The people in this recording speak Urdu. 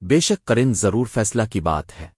بے شک کرن ضرور فیصلہ کی بات ہے۔